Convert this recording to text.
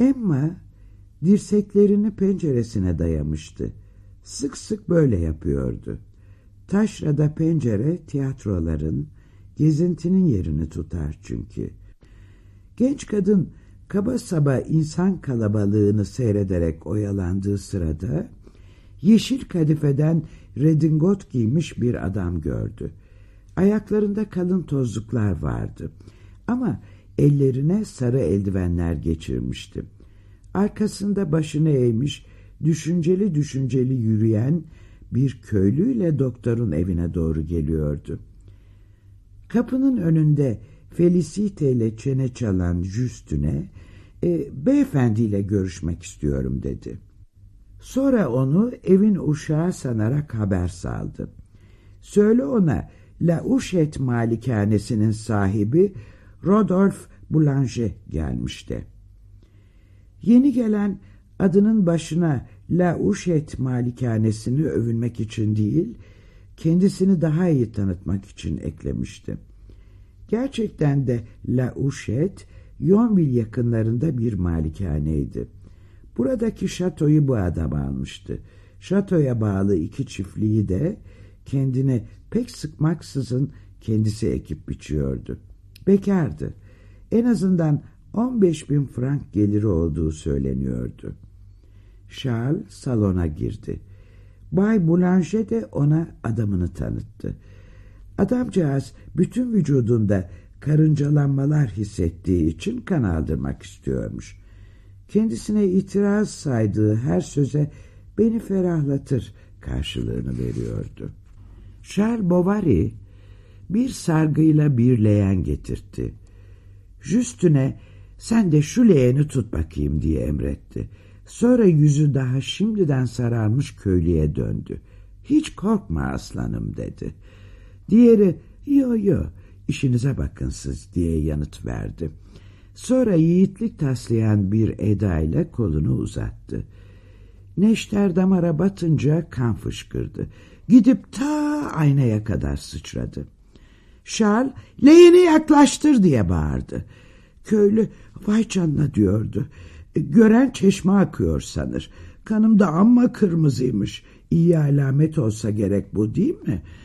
Emma dirseklerini penceresine dayamıştı. Sık sık böyle yapıyordu. Taşrada pencere tiyatroların, gezintinin yerini tutar çünkü. Genç kadın kaba saba insan kalabalığını seyrederek oyalandığı sırada yeşil kadifeden redingot giymiş bir adam gördü. Ayaklarında kalın tozluklar vardı ama ellerine sarı eldivenler geçirmişti. Arkasında başını eğmiş, düşünceli düşünceli yürüyen bir köylüyle doktorun evine doğru geliyordu. Kapının önünde Felicite ile çene çalan Justine, e, beyefendiyle görüşmek istiyorum dedi. Sonra onu evin uşağı sanarak haber saldı. Söyle ona La Uşet malikanesinin sahibi Rodolphe Boulanger gelmişti. Yeni gelen adının başına La Uşet malikanesini övünmek için değil, kendisini daha iyi tanıtmak için eklemişti. Gerçekten de La Uşet, Yonville yakınlarında bir malikaneydi. Buradaki şatoyu bu adam almıştı. Şatoya bağlı iki çiftliği de kendine pek sıkmaksızın kendisi ekip biçiyordu. Bekardı. En azından 15 bin frank geliri olduğu söyleniyordu. Charles salona girdi. Bay Boulanger de ona adamını tanıttı. Adamcağız bütün vücudunda karıncalanmalar hissettiği için kan aldırmak istiyormuş. Kendisine itiraz saydığı her söze beni ferahlatır karşılığını veriyordu. Charles Bovary bir sargıyla bir leğen getirtti. Justine sen de şu leğeni tut bakayım diye emretti. Sonra yüzü daha şimdiden sararmış köylüye döndü. Hiç korkma aslanım dedi. Diğeri yo yo işinize bakın siz diye yanıt verdi. Sonra yiğitlik taslayan bir edayla kolunu uzattı. Neşter damara batınca kan fışkırdı. Gidip ta aynaya kadar sıçradı. Charles leğeni yaklaştır diye bağırdı. Köylü vay canına diyordu. Gören çeşme akıyor sanır. Kanım da amma kırmızıymış. İyi alamet olsa gerek bu değil mi?